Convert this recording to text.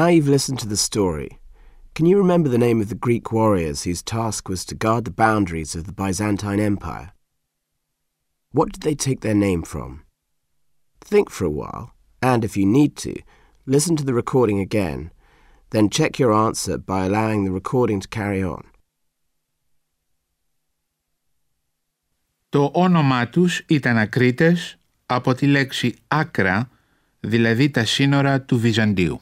Now you've listened to the story, can you remember the name of the Greek warriors whose task was to guard the boundaries of the Byzantine Empire? What did they take their name from? Think for a while, and if you need to, listen to the recording again, then check your answer by allowing the recording to carry on. Το όνομά τους ήταν Ακρίτες από τη λέξη άκρα, δηλαδή τα σύνορα του Βυζαντίου.